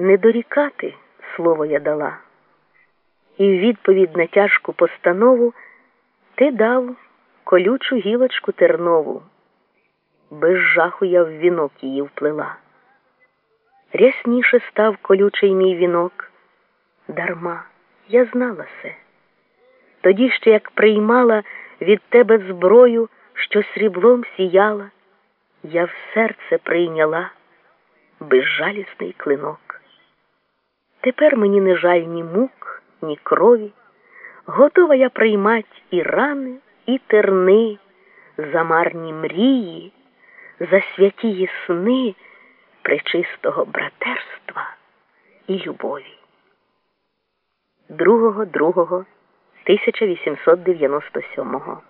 Не дорікати слово я дала, і в відповідь на тяжку постанову ти дав колючу гілочку тернову, без жаху я в вінок її вплила. Рясніше став колючий мій вінок, дарма я знала се. Тоді ще як приймала від тебе зброю, що сріблом сіяла, я в серце прийняла безжалісний клинок. Тепер мені не жаль ні мук, ні крові, готова я приймать і рани, і терни, за марні мрії, за святі сни пречистого братерства і любові. 2.2.1897